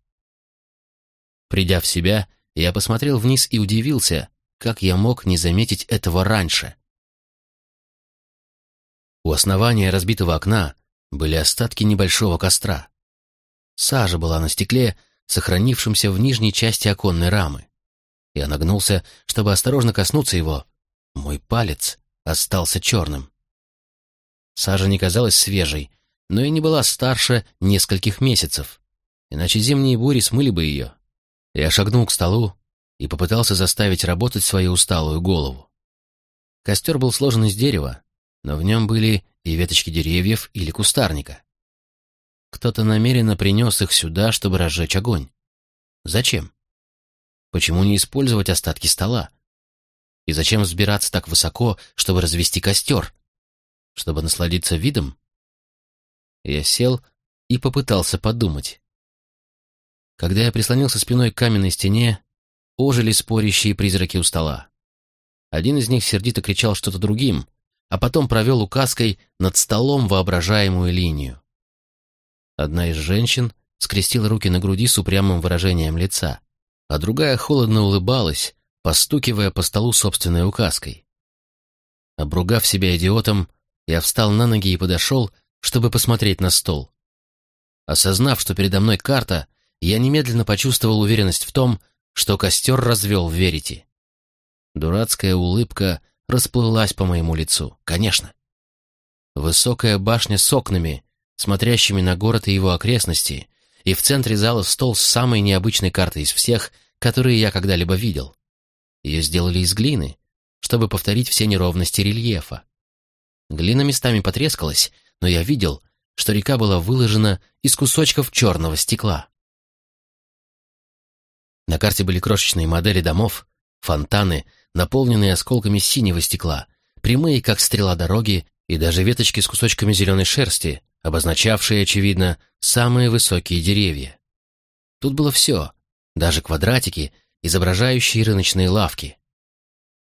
Придя в себя, я посмотрел вниз и удивился, как я мог не заметить этого раньше. У основания разбитого окна были остатки небольшого костра. Сажа была на стекле, сохранившемся в нижней части оконной рамы. Я нагнулся, чтобы осторожно коснуться его. Мой палец остался черным. Сажа не казалась свежей, но и не была старше нескольких месяцев, иначе зимние бури смыли бы ее. Я шагнул к столу и попытался заставить работать свою усталую голову. Костер был сложен из дерева, но в нем были и веточки деревьев или кустарника. Кто-то намеренно принес их сюда, чтобы разжечь огонь. Зачем? Почему не использовать остатки стола? И зачем взбираться так высоко, чтобы развести костер? Чтобы насладиться видом? Я сел и попытался подумать. Когда я прислонился спиной к каменной стене, ожили спорящие призраки у стола. Один из них сердито кричал что-то другим, а потом провел указкой над столом воображаемую линию. Одна из женщин скрестила руки на груди с упрямым выражением лица, а другая холодно улыбалась, постукивая по столу собственной указкой. Обругав себя идиотом, я встал на ноги и подошел, чтобы посмотреть на стол. Осознав, что передо мной карта, я немедленно почувствовал уверенность в том, что костер развел в Верите. Дурацкая улыбка расплылась по моему лицу. Конечно. Высокая башня с окнами, смотрящими на город и его окрестности, и в центре зала стол с самой необычной картой из всех, которые я когда-либо видел. Ее сделали из глины, чтобы повторить все неровности рельефа. Глина местами потрескалась, но я видел, что река была выложена из кусочков черного стекла. На карте были крошечные модели домов, фонтаны, наполненные осколками синего стекла, прямые, как стрела дороги, и даже веточки с кусочками зеленой шерсти, обозначавшие, очевидно, самые высокие деревья. Тут было все, даже квадратики, изображающие рыночные лавки.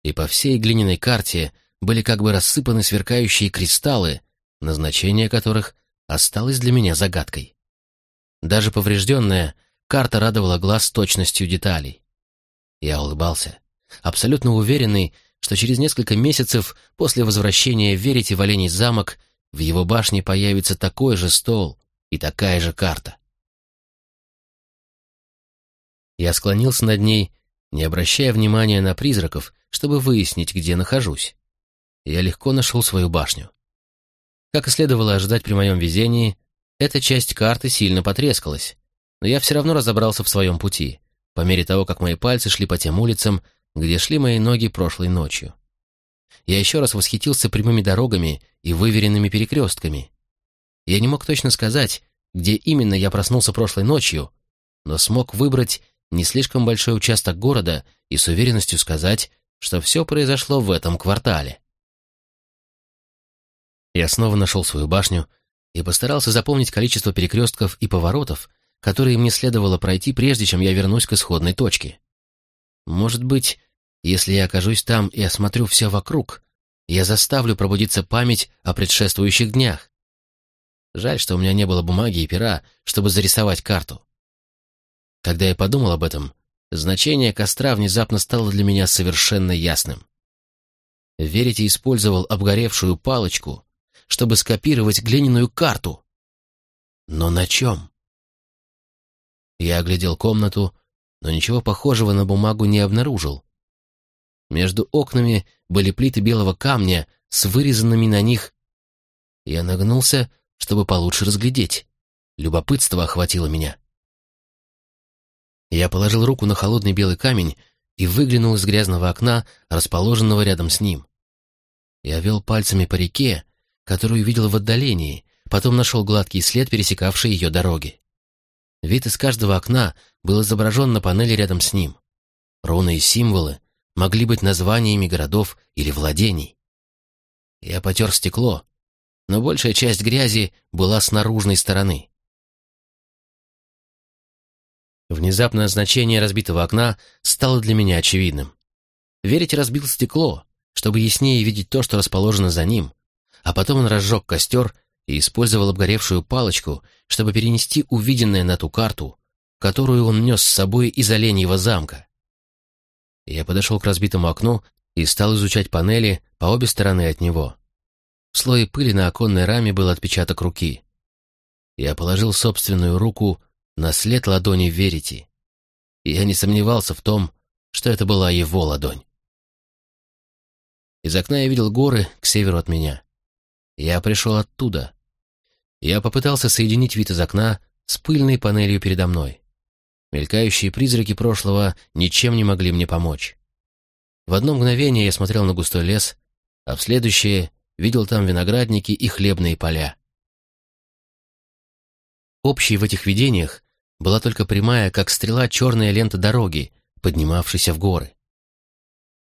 И по всей глиняной карте были как бы рассыпаны сверкающие кристаллы, назначение которых осталось для меня загадкой. Даже поврежденная, карта радовала глаз точностью деталей. Я улыбался, абсолютно уверенный, что через несколько месяцев после возвращения верите в Оленей замок в его башне появится такой же стол и такая же карта. Я склонился над ней, не обращая внимания на призраков, чтобы выяснить, где нахожусь я легко нашел свою башню. Как и следовало ожидать при моем везении, эта часть карты сильно потрескалась, но я все равно разобрался в своем пути, по мере того, как мои пальцы шли по тем улицам, где шли мои ноги прошлой ночью. Я еще раз восхитился прямыми дорогами и выверенными перекрестками. Я не мог точно сказать, где именно я проснулся прошлой ночью, но смог выбрать не слишком большой участок города и с уверенностью сказать, что все произошло в этом квартале. Я снова нашел свою башню и постарался запомнить количество перекрестков и поворотов, которые мне следовало пройти, прежде чем я вернусь к исходной точке. Может быть, если я окажусь там и осмотрю все вокруг, я заставлю пробудиться память о предшествующих днях. Жаль, что у меня не было бумаги и пера, чтобы зарисовать карту. Когда я подумал об этом, значение костра внезапно стало для меня совершенно ясным. Верите использовал обгоревшую палочку, чтобы скопировать глиняную карту. Но на чем? Я оглядел комнату, но ничего похожего на бумагу не обнаружил. Между окнами были плиты белого камня с вырезанными на них. Я нагнулся, чтобы получше разглядеть. Любопытство охватило меня. Я положил руку на холодный белый камень и выглянул из грязного окна, расположенного рядом с ним. Я вел пальцами по реке, которую видел в отдалении, потом нашел гладкий след, пересекавший ее дороги. Вид из каждого окна был изображен на панели рядом с ним. Руны и символы могли быть названиями городов или владений. Я потер стекло, но большая часть грязи была с наружной стороны. Внезапное значение разбитого окна стало для меня очевидным. Верить разбил стекло, чтобы яснее видеть то, что расположено за ним, а потом он разжег костер и использовал обгоревшую палочку, чтобы перенести увиденное на ту карту, которую он нес с собой из Оленьего замка. Я подошел к разбитому окну и стал изучать панели по обе стороны от него. В слое пыли на оконной раме был отпечаток руки. Я положил собственную руку на след ладони Верити. Я не сомневался в том, что это была его ладонь. Из окна я видел горы к северу от меня. Я пришел оттуда. Я попытался соединить вид из окна с пыльной панелью передо мной. Мелькающие призраки прошлого ничем не могли мне помочь. В одно мгновение я смотрел на густой лес, а в следующее видел там виноградники и хлебные поля. Общей в этих видениях была только прямая, как стрела, черная лента дороги, поднимавшейся в горы.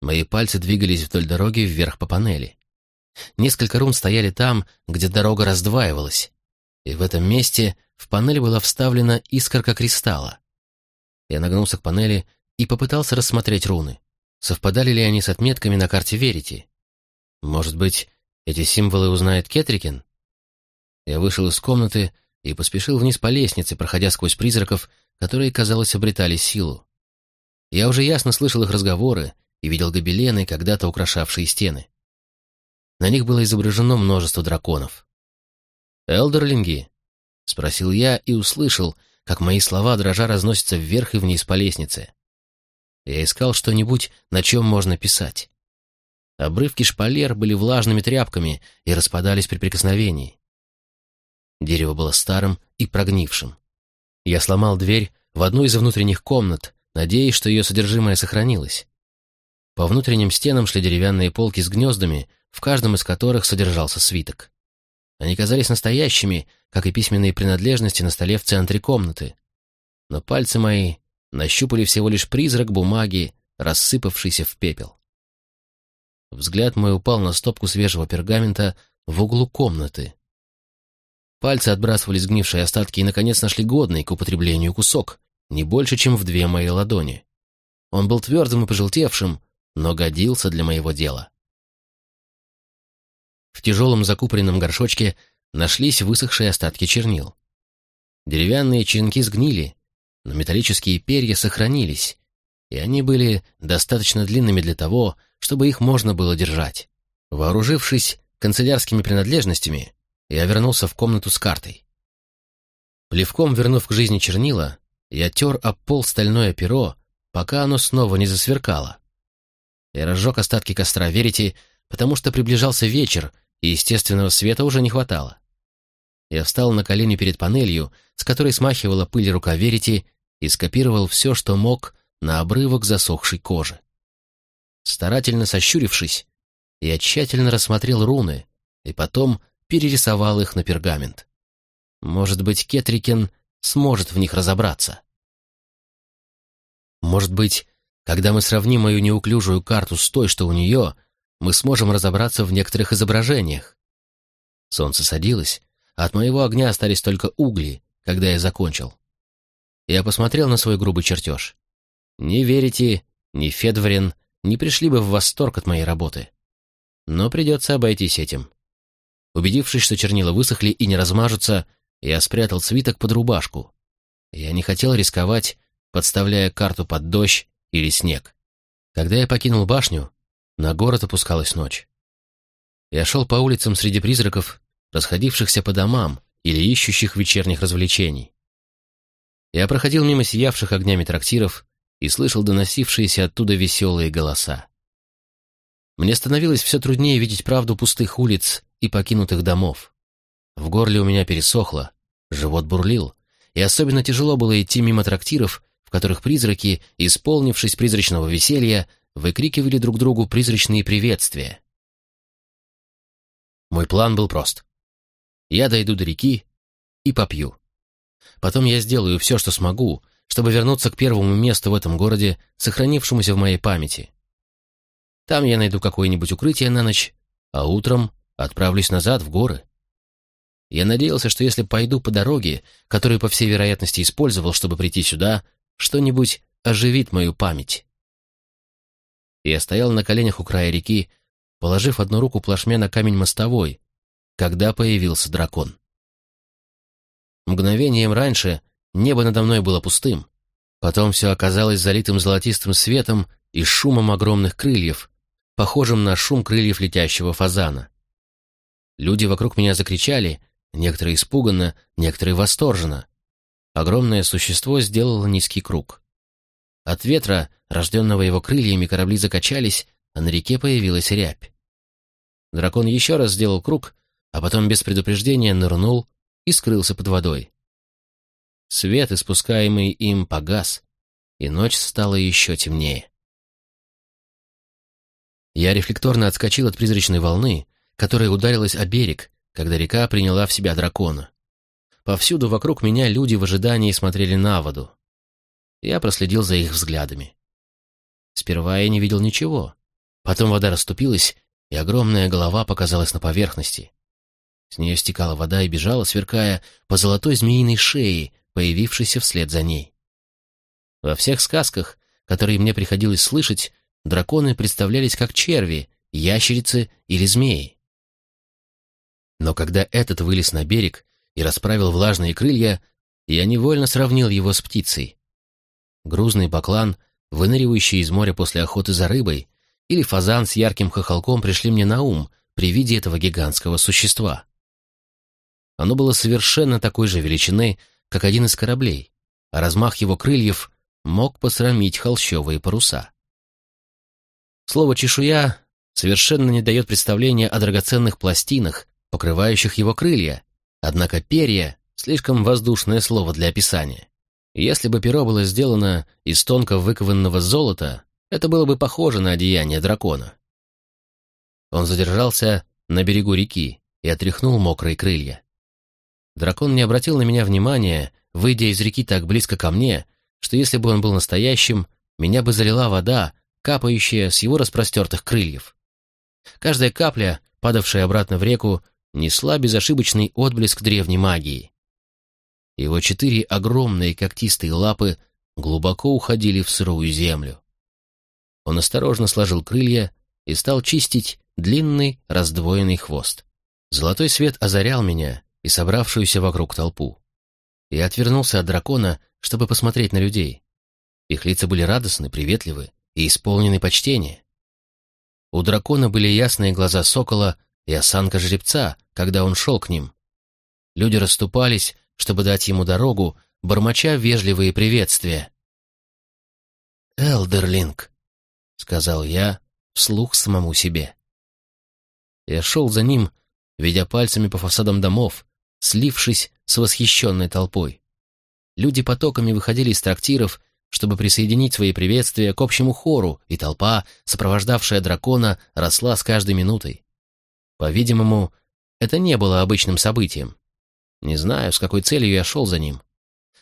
Мои пальцы двигались вдоль дороги вверх по панели. Несколько рун стояли там, где дорога раздваивалась, и в этом месте в панель была вставлена искорка кристалла. Я нагнулся к панели и попытался рассмотреть руны. Совпадали ли они с отметками на карте Верити? Может быть, эти символы узнает Кетрикин? Я вышел из комнаты и поспешил вниз по лестнице, проходя сквозь призраков, которые, казалось, обретали силу. Я уже ясно слышал их разговоры и видел гобелены, когда-то украшавшие стены. На них было изображено множество драконов. «Элдерлинги?» — спросил я и услышал, как мои слова дрожа разносятся вверх и вниз по лестнице. Я искал что-нибудь, на чем можно писать. Обрывки шпалер были влажными тряпками и распадались при прикосновении. Дерево было старым и прогнившим. Я сломал дверь в одну из внутренних комнат, надеясь, что ее содержимое сохранилось. По внутренним стенам шли деревянные полки с гнездами, в каждом из которых содержался свиток. Они казались настоящими, как и письменные принадлежности на столе в центре комнаты. Но пальцы мои нащупали всего лишь призрак бумаги, рассыпавшийся в пепел. Взгляд мой упал на стопку свежего пергамента в углу комнаты. Пальцы отбрасывали сгнившие остатки и, наконец, нашли годный к употреблению кусок, не больше, чем в две мои ладони. Он был твердым и пожелтевшим, но годился для моего дела. В тяжелом закупоренном горшочке нашлись высохшие остатки чернил. Деревянные черенки сгнили, но металлические перья сохранились, и они были достаточно длинными для того, чтобы их можно было держать. Вооружившись канцелярскими принадлежностями, я вернулся в комнату с картой. Плевком вернув к жизни чернила, я тер об пол стальное перо, пока оно снова не засверкало. Я разжег остатки костра Верити, потому что приближался вечер, и естественного света уже не хватало. Я встал на колени перед панелью, с которой смахивала пыль рука Верити, и скопировал все, что мог, на обрывок засохшей кожи. Старательно сощурившись, я тщательно рассмотрел руны и потом перерисовал их на пергамент. Может быть, Кетрикен сможет в них разобраться. Может быть, когда мы сравним мою неуклюжую карту с той, что у нее, мы сможем разобраться в некоторых изображениях. Солнце садилось, а от моего огня остались только угли, когда я закончил. Я посмотрел на свой грубый чертеж. Не верите, ни Федварин не пришли бы в восторг от моей работы. Но придется обойтись этим. Убедившись, что чернила высохли и не размажутся, я спрятал свиток под рубашку. Я не хотел рисковать, подставляя карту под дождь или снег. Когда я покинул башню, на город опускалась ночь. Я шел по улицам среди призраков, расходившихся по домам или ищущих вечерних развлечений. Я проходил мимо сиявших огнями трактиров и слышал доносившиеся оттуда веселые голоса. Мне становилось все труднее видеть правду пустых улиц и покинутых домов. В горле у меня пересохло, живот бурлил, и особенно тяжело было идти мимо трактиров, которых призраки, исполнившись призрачного веселья, выкрикивали друг другу призрачные приветствия. Мой план был прост. Я дойду до реки и попью. Потом я сделаю все, что смогу, чтобы вернуться к первому месту в этом городе, сохранившемуся в моей памяти. Там я найду какое-нибудь укрытие на ночь, а утром отправлюсь назад в горы. Я надеялся, что если пойду по дороге, которую, по всей вероятности, использовал, чтобы прийти сюда, что-нибудь оживит мою память. Я стоял на коленях у края реки, положив одну руку плашмя на камень мостовой, когда появился дракон. Мгновением раньше небо надо мной было пустым, потом все оказалось залитым золотистым светом и шумом огромных крыльев, похожим на шум крыльев летящего фазана. Люди вокруг меня закричали, некоторые испуганно, некоторые восторженно. Огромное существо сделало низкий круг. От ветра, рожденного его крыльями, корабли закачались, а на реке появилась рябь. Дракон еще раз сделал круг, а потом без предупреждения нырнул и скрылся под водой. Свет, испускаемый им, погас, и ночь стала еще темнее. Я рефлекторно отскочил от призрачной волны, которая ударилась о берег, когда река приняла в себя дракона. Повсюду вокруг меня люди в ожидании смотрели на воду. Я проследил за их взглядами. Сперва я не видел ничего. Потом вода расступилась, и огромная голова показалась на поверхности. С нее стекала вода и бежала, сверкая по золотой змеиной шее, появившейся вслед за ней. Во всех сказках, которые мне приходилось слышать, драконы представлялись как черви, ящерицы или змеи. Но когда этот вылез на берег и расправил влажные крылья, я невольно сравнил его с птицей. Грузный баклан, выныривающий из моря после охоты за рыбой, или фазан с ярким хохолком пришли мне на ум при виде этого гигантского существа. Оно было совершенно такой же величины, как один из кораблей, а размах его крыльев мог посрамить холщовые паруса. Слово «чешуя» совершенно не дает представления о драгоценных пластинах, покрывающих его крылья, однако перья — слишком воздушное слово для описания. Если бы перо было сделано из тонко выкованного золота, это было бы похоже на одеяние дракона. Он задержался на берегу реки и отряхнул мокрые крылья. Дракон не обратил на меня внимания, выйдя из реки так близко ко мне, что если бы он был настоящим, меня бы залила вода, капающая с его распростертых крыльев. Каждая капля, падавшая обратно в реку, несла безошибочный отблеск древней магии. Его четыре огромные когтистые лапы глубоко уходили в сырую землю. Он осторожно сложил крылья и стал чистить длинный раздвоенный хвост. Золотой свет озарял меня, и собравшуюся вокруг толпу. Я отвернулся от дракона, чтобы посмотреть на людей. Их лица были радостны, приветливы и исполнены почтения. У дракона были ясные глаза сокола и осанка жеребца, когда он шел к ним. Люди расступались, чтобы дать ему дорогу, бормоча вежливые приветствия. «Элдерлинг», — сказал я вслух самому себе. Я шел за ним, ведя пальцами по фасадам домов, слившись с восхищенной толпой. Люди потоками выходили из трактиров, чтобы присоединить свои приветствия к общему хору, и толпа, сопровождавшая дракона, росла с каждой минутой. По-видимому, это не было обычным событием. Не знаю, с какой целью я шел за ним.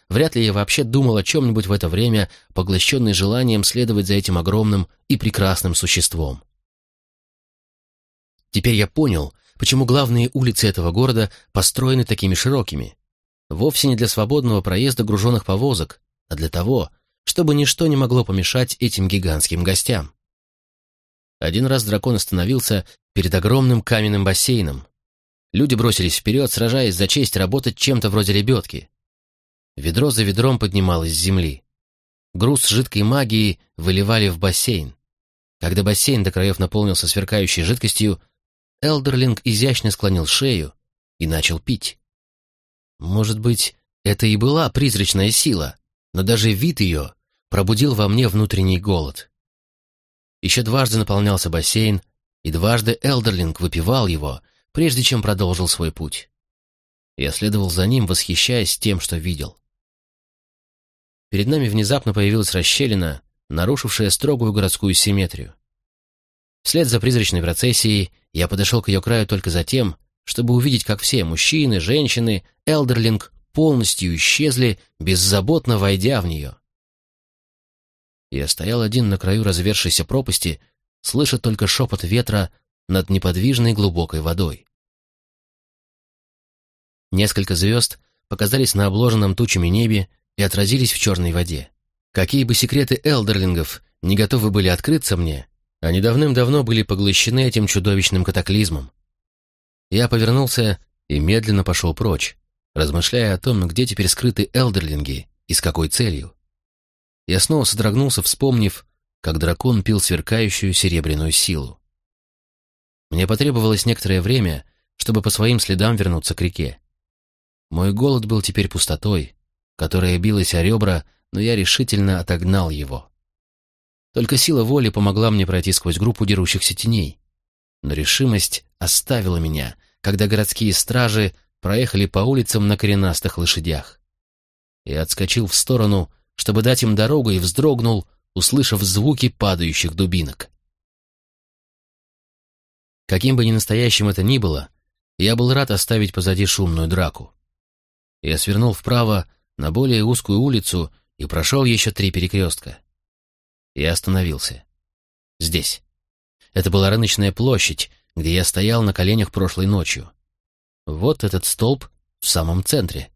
Вряд ли я вообще думал о чем-нибудь в это время, поглощенный желанием следовать за этим огромным и прекрасным существом. Теперь я понял, почему главные улицы этого города построены такими широкими. Вовсе не для свободного проезда груженных повозок, а для того, чтобы ничто не могло помешать этим гигантским гостям. Один раз дракон остановился перед огромным каменным бассейном. Люди бросились вперед, сражаясь за честь работать чем-то вроде лебедки. Ведро за ведром поднималось с земли. Груз жидкой магии выливали в бассейн. Когда бассейн до краев наполнился сверкающей жидкостью, Элдерлинг изящно склонил шею и начал пить. Может быть, это и была призрачная сила, но даже вид ее пробудил во мне внутренний голод. Еще дважды наполнялся бассейн, и дважды Элдерлинг выпивал его, прежде чем продолжил свой путь. Я следовал за ним, восхищаясь тем, что видел. перед нами внезапно появилась расщелина, нарушившая строгую городскую симметрию. Вслед за призрачной процессией я подошел к ее краю только за тем, чтобы увидеть, как все мужчины, женщины, Элдерлинг полностью исчезли, беззаботно войдя в нее. Я стоял один на краю развершейся пропасти, слыша только шепот ветра над неподвижной глубокой водой. Несколько звезд показались на обложенном тучами небе и отразились в черной воде. Какие бы секреты элдерлингов не готовы были открыться мне, они давным-давно были поглощены этим чудовищным катаклизмом. Я повернулся и медленно пошел прочь, размышляя о том, где теперь скрыты элдерлинги и с какой целью. Я снова содрогнулся, вспомнив, как дракон пил сверкающую серебряную силу. Мне потребовалось некоторое время, чтобы по своим следам вернуться к реке. Мой голод был теперь пустотой, которая билась о ребра, но я решительно отогнал его. Только сила воли помогла мне пройти сквозь группу дерущихся теней. Но решимость оставила меня, когда городские стражи проехали по улицам на коренастых лошадях. Я отскочил в сторону, чтобы дать им дорогу, и вздрогнул, услышав звуки падающих дубинок. Каким бы ни настоящим это ни было, я был рад оставить позади шумную драку. Я свернул вправо на более узкую улицу и прошел еще три перекрестка. Я остановился. Здесь. Это была рыночная площадь, где я стоял на коленях прошлой ночью. Вот этот столб в самом центре.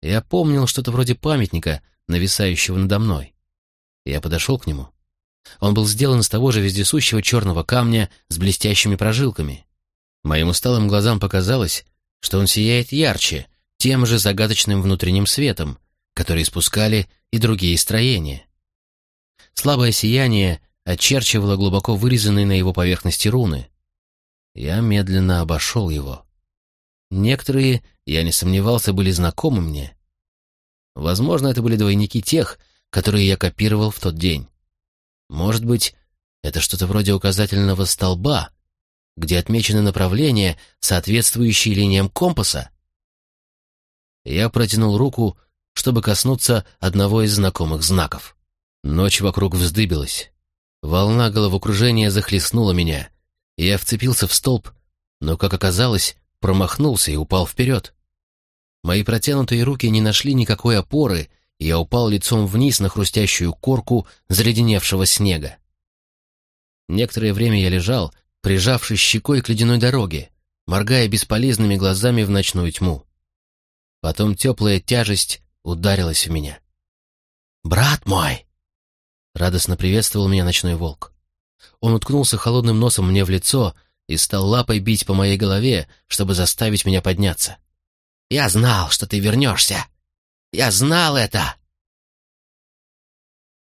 Я помнил что-то вроде памятника, нависающего надо мной. Я подошел к нему. Он был сделан из того же вездесущего черного камня с блестящими прожилками. Моим усталым глазам показалось, что он сияет ярче, тем же загадочным внутренним светом, который испускали и другие строения. Слабое сияние очерчивало глубоко вырезанные на его поверхности руны. Я медленно обошел его. Некоторые, я не сомневался, были знакомы мне. Возможно, это были двойники тех, которые я копировал в тот день. Может быть, это что-то вроде указательного столба, где отмечены направления, соответствующие линиям компаса? Я протянул руку, чтобы коснуться одного из знакомых знаков. Ночь вокруг вздыбилась. Волна головокружения захлестнула меня. Я вцепился в столб, но, как оказалось, промахнулся и упал вперед. Мои протянутые руки не нашли никакой опоры, я упал лицом вниз на хрустящую корку заледеневшего снега. Некоторое время я лежал, прижавшись щекой к ледяной дороге, моргая бесполезными глазами в ночную тьму. Потом теплая тяжесть ударилась в меня. «Брат мой!» Радостно приветствовал меня ночной волк. Он уткнулся холодным носом мне в лицо и стал лапой бить по моей голове, чтобы заставить меня подняться. «Я знал, что ты вернешься! Я знал это!»